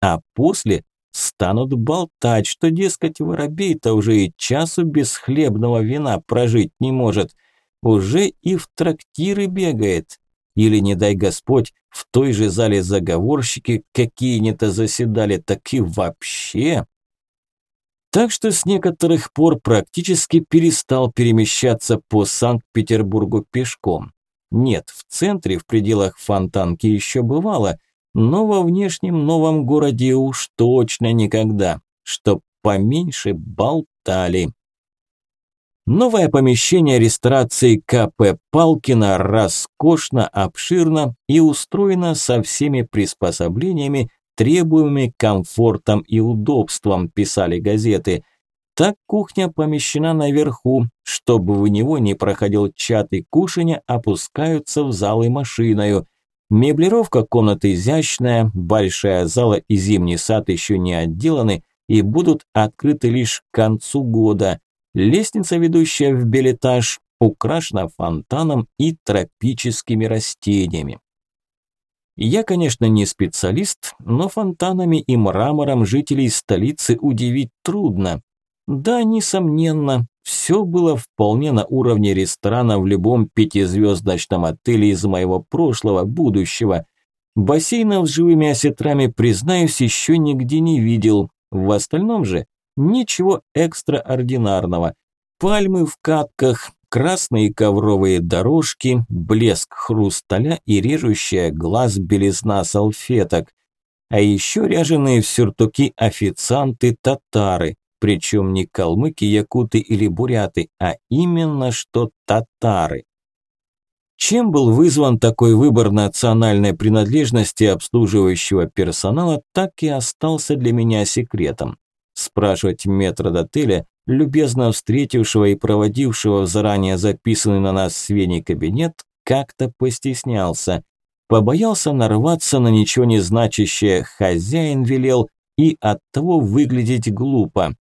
А после станут болтать, что, дескать, воробей-то уже и часу без хлебного вина прожить не может, уже и в трактиры бегает. Или, не дай Господь, в той же зале заговорщики какие-то заседали, так и вообще. Так что с некоторых пор практически перестал перемещаться по Санкт-Петербургу пешком. Нет, в центре, в пределах Фонтанки еще бывало, но во внешнем новом городе уж точно никогда, чтоб поменьше болтали. Новое помещение ресторации КП Палкина роскошно, обширно и устроено со всеми приспособлениями, требуемыми комфортом и удобством, писали газеты – так кухня помещена наверху, чтобы в него не проходил чат и кушанья опускаются в залы машиною. Меблировка комнаты изящная, большая зала и зимний сад еще не отделаны и будут открыты лишь к концу года. Лестница, ведущая в билетаж, украшена фонтаном и тропическими растениями. Я, конечно, не специалист, но фонтанами и мрамором жителей столицы удивить трудно. Да, несомненно, все было вполне на уровне ресторана в любом пятизвездочном отеле из моего прошлого, будущего. Бассейнов с живыми осетрами, признаюсь, еще нигде не видел. В остальном же ничего экстраординарного. Пальмы в катках, красные ковровые дорожки, блеск хрусталя и режущая глаз белизна салфеток. А еще ряженые в сюртуки официанты-татары, причем не калмыки, якуты или буряты, а именно что татары. Чем был вызван такой выбор национальной принадлежности обслуживающего персонала, так и остался для меня секретом. Спрашивать метродотеля, любезно встретившего и проводившего в заранее записанный на нас с кабинет, как-то постеснялся. Побоялся нарваться на ничего не значащее «хозяин велел» и оттого выглядеть глупо.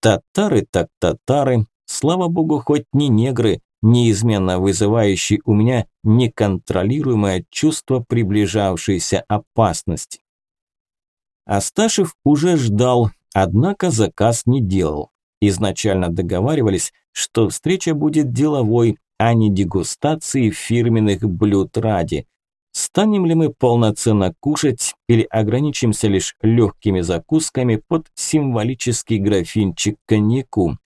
Татары так татары, слава богу, хоть не негры, неизменно вызывающие у меня неконтролируемое чувство приближавшейся опасности. Асташев уже ждал, однако заказ не делал. Изначально договаривались, что встреча будет деловой, а не дегустацией фирменных блюд ради. Станем ли мы полноценно кушать или ограничимся лишь легкими закусками под символический графинчик коньяку?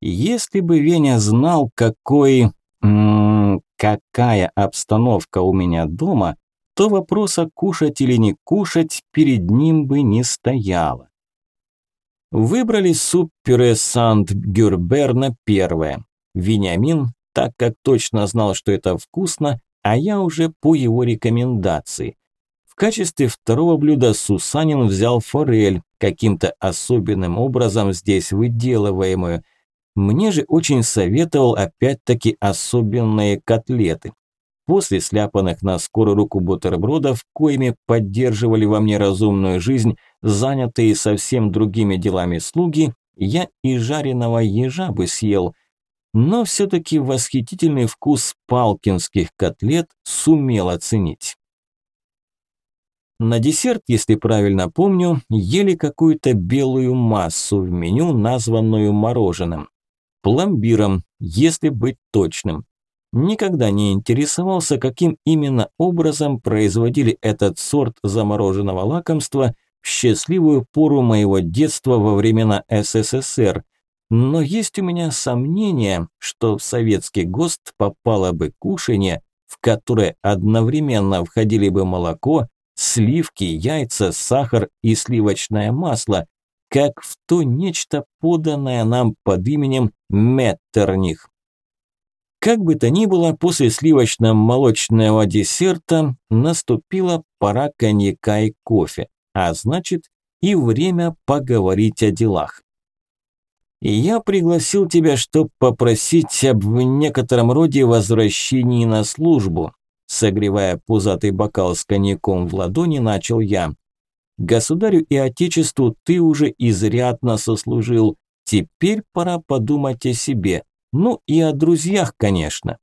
Если бы Веня знал, какой... М -м, какая обстановка у меня дома, то вопроса кушать или не кушать перед ним бы не стояло. Выбрали суппюре Сант-Гюрбер на первое. Вениамин, так как точно знал, что это вкусно, а я уже по его рекомендации. В качестве второго блюда Сусанин взял форель, каким-то особенным образом здесь выделываемую. Мне же очень советовал опять-таки особенные котлеты. После сляпанных на скорую руку бутербродов, коими поддерживали во мне разумную жизнь, занятые совсем другими делами слуги, я и жареного ежа бы съел. Но все-таки восхитительный вкус палкинских котлет сумел оценить. На десерт, если правильно помню, ели какую-то белую массу в меню, названную мороженым. Пломбиром, если быть точным. Никогда не интересовался, каким именно образом производили этот сорт замороженного лакомства в счастливую пору моего детства во времена СССР. Но есть у меня сомнение, что в советский ГОСТ попало бы кушанье, в которое одновременно входили бы молоко, сливки, яйца, сахар и сливочное масло, как в то нечто поданное нам под именем Меттерних. Как бы то ни было, после сливочно-молочного десерта наступила пора коньяка и кофе, а значит и время поговорить о делах. Я пригласил тебя, чтобы попросить об некотором роде возвращении на службу. Согревая пузатый бокал с коньяком в ладони, начал я. Государю и отечеству ты уже изрядно сослужил. Теперь пора подумать о себе. Ну и о друзьях, конечно.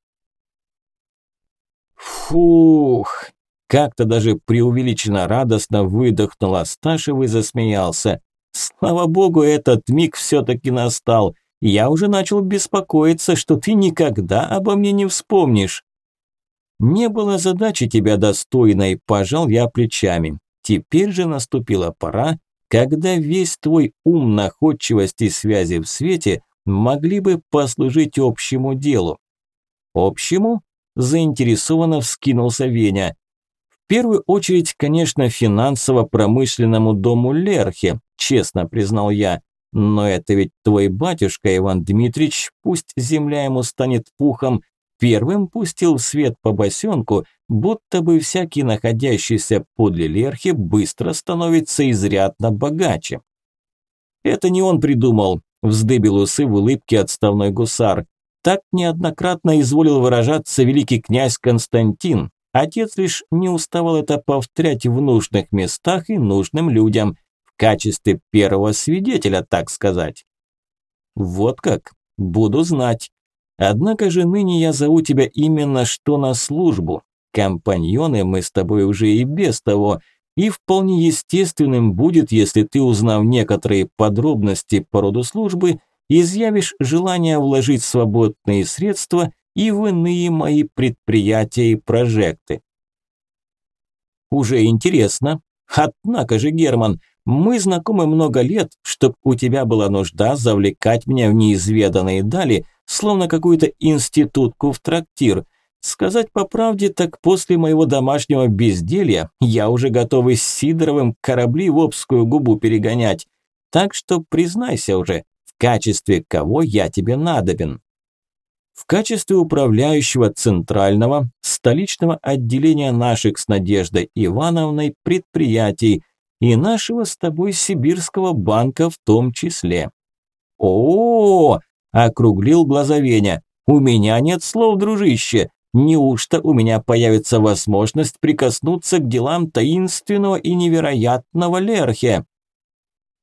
Фух, как-то даже преувеличенно радостно выдохнул Асташев и засмеялся. Слава богу, этот миг все-таки настал. Я уже начал беспокоиться, что ты никогда обо мне не вспомнишь. Не было задачи тебя достойной, пожал я плечами. Теперь же наступила пора, когда весь твой ум, находчивость и связи в свете могли бы послужить общему делу. Общему? Заинтересованно вскинулся Веня. В первую очередь, конечно, финансово-промышленному дому Лерхе, честно признал я. Но это ведь твой батюшка Иван Дмитрич, пусть земля ему станет пухом, первым пустил в свет по босенку, будто бы всякий находящийся подле Лерхи быстро становится изрядно богаче. Это не он придумал, вздыбил усы в улыбке отставной гусар. Так неоднократно изволил выражаться великий князь Константин. Отец лишь не уставал это повторять в нужных местах и нужным людям, в качестве первого свидетеля, так сказать. Вот как, буду знать. Однако же ныне я зову тебя именно что на службу. Компаньоны мы с тобой уже и без того – и вполне естественным будет, если ты, узнав некоторые подробности по роду службы, изъявишь желание вложить свободные средства и в иные мои предприятия и прожекты. Уже интересно. Однако же, Герман, мы знакомы много лет, чтоб у тебя была нужда завлекать меня в неизведанные дали, словно какую-то институтку в трактир – Сказать по правде, так после моего домашнего безделья я уже готов с Сидоровым корабли в Обскую губу перегонять. Так что признайся уже, в качестве кого я тебе надобен. В качестве управляющего центрального столичного отделения наших с Надеждой Ивановной предприятий и нашего с тобой Сибирского банка в том числе. О, -о, -о, -о округлил глаза Веня. У меня нет слов, дружище. Неужто у меня появится возможность прикоснуться к делам таинственного и невероятного Лерхе?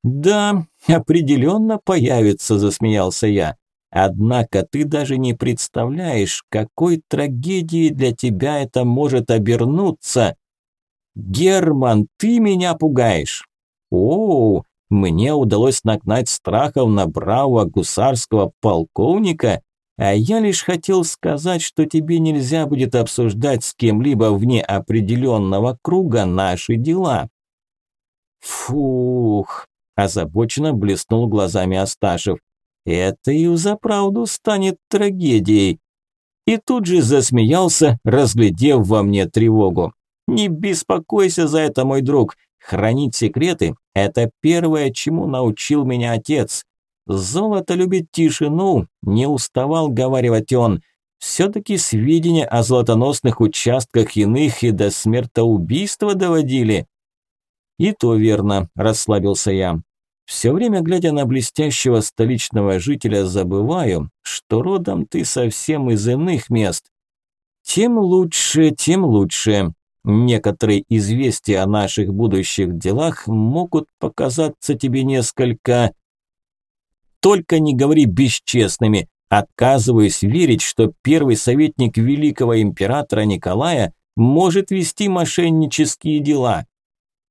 Да, определенно появится, засмеялся я. Однако ты даже не представляешь, какой трагедией для тебя это может обернуться. Герман, ты меня пугаешь. О, мне удалось нагнать страхов на бравого гусарского полковника, а я лишь хотел сказать, что тебе нельзя будет обсуждать с кем-либо вне определенного круга наши дела. Фух, озабоченно блеснул глазами Асташев. Это и взаправду станет трагедией. И тут же засмеялся, разглядев во мне тревогу. Не беспокойся за это, мой друг. Хранить секреты Это первое, чему научил меня отец. Золото любит тишину, не уставал говаривать он. Все-таки сведения о золотоносных участках иных и до смертоубийства доводили. И то верно, расслабился я. Все время глядя на блестящего столичного жителя, забываю, что родом ты совсем из иных мест. Тем лучше, тем лучше. Некоторые известия о наших будущих делах могут показаться тебе несколько... Только не говори бесчестными. Отказываюсь верить, что первый советник великого императора Николая может вести мошеннические дела.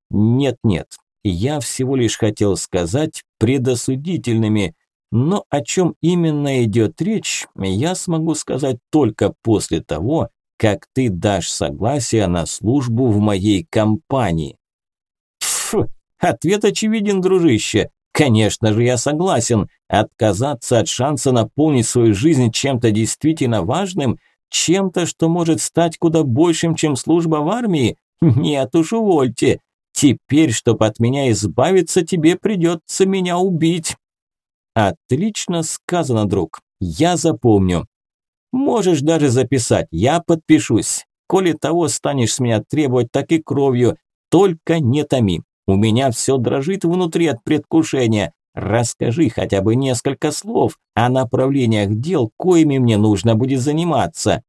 Нет-нет, я всего лишь хотел сказать предосудительными, но о чем именно идет речь, я смогу сказать только после того, как ты дашь согласие на службу в моей компании. Фу, ответ очевиден, дружище. Конечно же, я согласен. Отказаться от шанса наполнить свою жизнь чем-то действительно важным, чем-то, что может стать куда большим, чем служба в армии? Нет уж, увольте. Теперь, чтобы от меня избавиться, тебе придется меня убить. Отлично сказано, друг. Я запомню. Можешь даже записать, я подпишусь. Коли того станешь с меня требовать, так и кровью. Только не томи. У меня все дрожит внутри от предвкушения. Расскажи хотя бы несколько слов о направлениях дел, коими мне нужно будет заниматься.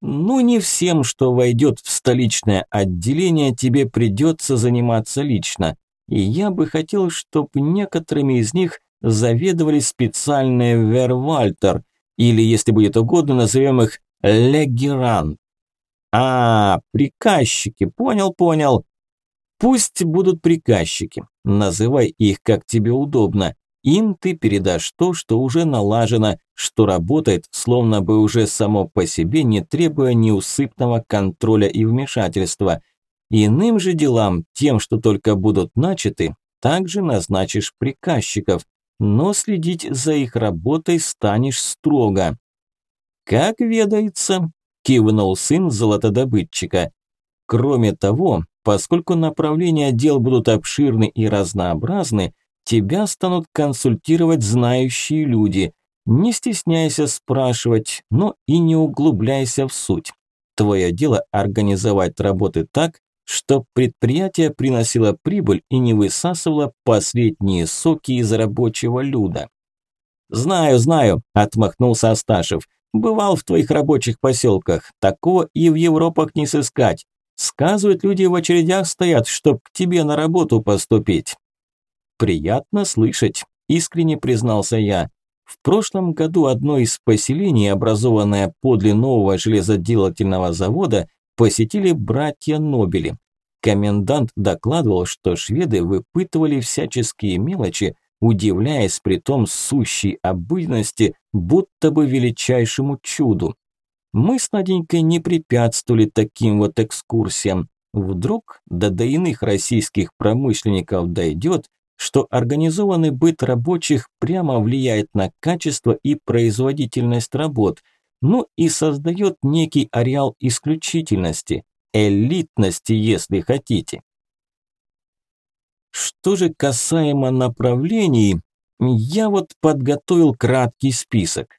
Ну, не всем, что войдет в столичное отделение, тебе придется заниматься лично. И я бы хотел, чтобы некоторыми из них заведовали специальные вервальтер, или, если будет угодно, назовем их легеран. А, приказчики, понял, понял. Пусть будут приказчики, называй их как тебе удобно. Им ты передашь то, что уже налажено, что работает, словно бы уже само по себе, не требуя неусыпного контроля и вмешательства. Иным же делам, тем, что только будут начаты, также назначишь приказчиков, но следить за их работой станешь строго. «Как ведается», – кивнул сын золотодобытчика. «Кроме того, поскольку направления дел будут обширны и разнообразны, тебя станут консультировать знающие люди. Не стесняйся спрашивать, но и не углубляйся в суть. Твое дело организовать работы так, чтоб предприятие приносило прибыль и не высасывало последние соки из рабочего люда. «Знаю, знаю», – отмахнулся Асташев. «Бывал в твоих рабочих поселках. Такого и в Европах не сыскать. Сказывают, люди в очередях стоят, чтоб к тебе на работу поступить». «Приятно слышать», – искренне признался я. В прошлом году одно из поселений, образованное подле нового железоделательного завода, посетили братья Нобели. Комендант докладывал, что шведы выпытывали всяческие мелочи, удивляясь при том сущей обыденности, будто бы величайшему чуду. Мы с Наденькой не препятствовали таким вот экскурсиям. Вдруг да до иных российских промышленников дойдет, что организованный быт рабочих прямо влияет на качество и производительность работ – ну и создает некий ареал исключительности, элитности, если хотите. Что же касаемо направлений, я вот подготовил краткий список.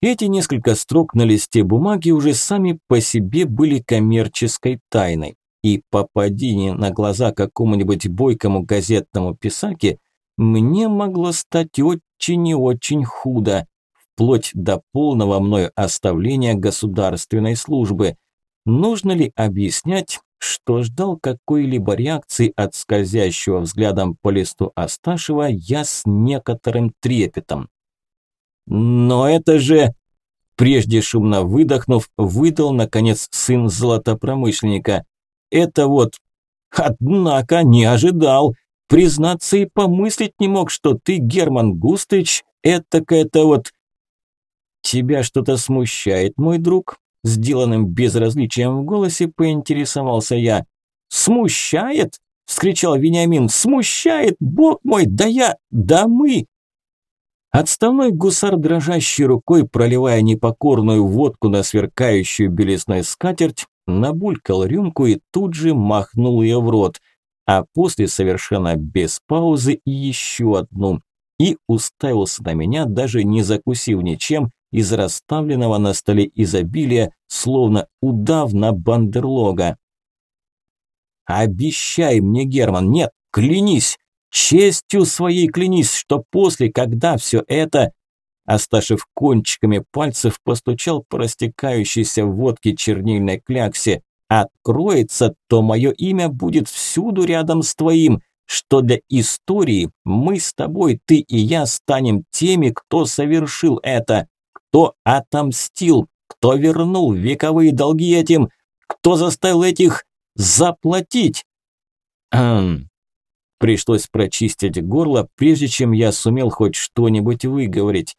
Эти несколько строк на листе бумаги уже сами по себе были коммерческой тайной, и попадение на глаза какому-нибудь бойкому газетному писаке мне могло стать очень и очень худо, вплоть до полного мною оставления государственной службы. Нужно ли объяснять, что ждал какой-либо реакции от скользящего взглядом по листу Асташева я с некоторым трепетом. «Но это же...» Прежде шумно выдохнув, выдал, наконец, сын золотопромышленника. «Это вот... Однако не ожидал. Признаться и помыслить не мог, что ты, Герман Густыч, это какая-то вот «Тебя что-то смущает, мой друг?» Сделанным безразличием в голосе поинтересовался я. «Смущает?» – вскричал Вениамин. «Смущает? Бог мой! Да я! Да мы!» Отставной гусар, дрожащей рукой, проливая непокорную водку на сверкающую белесной скатерть, набулькал рюмку и тут же махнул ее в рот. а после совершенно без паузы еще одну, и уставился на меня, даже не закусив ничем из расставленного на столе изобилия, словно удав на бандерлога. «Обещай мне, Герман, нет, клянись, честью своей клянись, что после, когда все это...» Асташев кончиками пальцев постучал по растекающейся водке чернильной кляксе откроется, то мое имя будет всюду рядом с твоим, что для истории мы с тобой, ты и я, станем теми, кто совершил это, кто отомстил, кто вернул вековые долги этим, кто заставил этих заплатить. Пришлось прочистить горло, прежде чем я сумел хоть что-нибудь выговорить.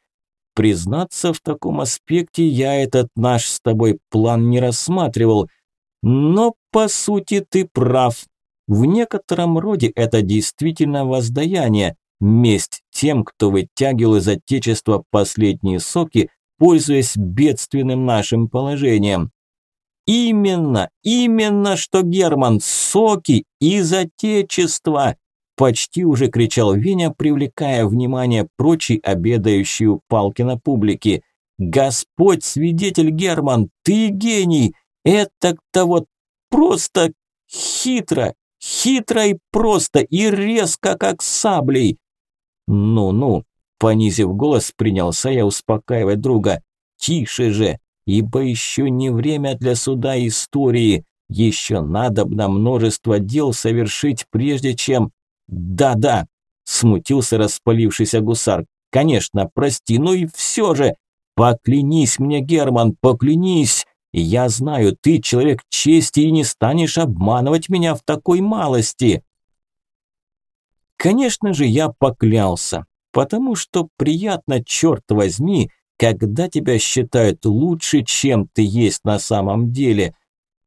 Признаться, в таком аспекте я этот наш с тобой план не рассматривал – но, по сути, ты прав. В некотором роде это действительно воздаяние, месть тем, кто вытягивал из Отечества последние соки, пользуясь бедственным нашим положением. Именно, именно что, Герман, соки из Отечества! Почти уже кричал Веня, привлекая внимание прочей обедающей у Палкина публики. «Господь свидетель, Герман, ты гений! Это-то вот просто хитро, хитро и просто, и резко, как саблей. Ну-ну, понизив голос, принялся я успокаивать друга. Тише же, ибо еще не время для суда истории. Еще надо на множество дел совершить, прежде чем... Да-да, смутился распалившийся гусар. Конечно, прости, но и все же... Поклянись мне, Герман, поклянись, я знаю, ты человек чести и не станешь обманывать меня в такой малости. Конечно же, я поклялся, потому что приятно, черт возьми, когда тебя считают лучше, чем ты есть на самом деле.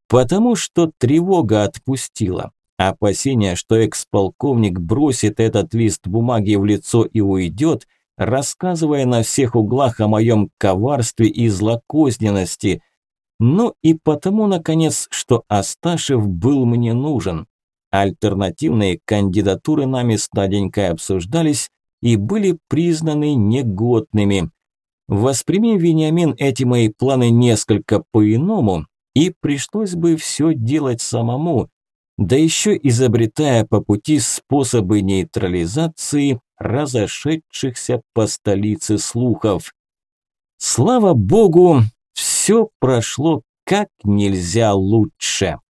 Потому что тревога отпустила. Опасение, что экс-полковник бросит этот лист бумаги в лицо и уйдет, рассказывая на всех углах о моем коварстве и злокозненности – ну и потому, наконец, что Асташев был мне нужен. Альтернативные кандидатуры нами с Наденькой обсуждались и были признаны негодными. Восприми, Вениамин, эти мои планы несколько по-иному, и пришлось бы все делать самому, да еще изобретая по пути способы нейтрализации разошедшихся по столице слухов. Слава богу, все прошло как нельзя лучше.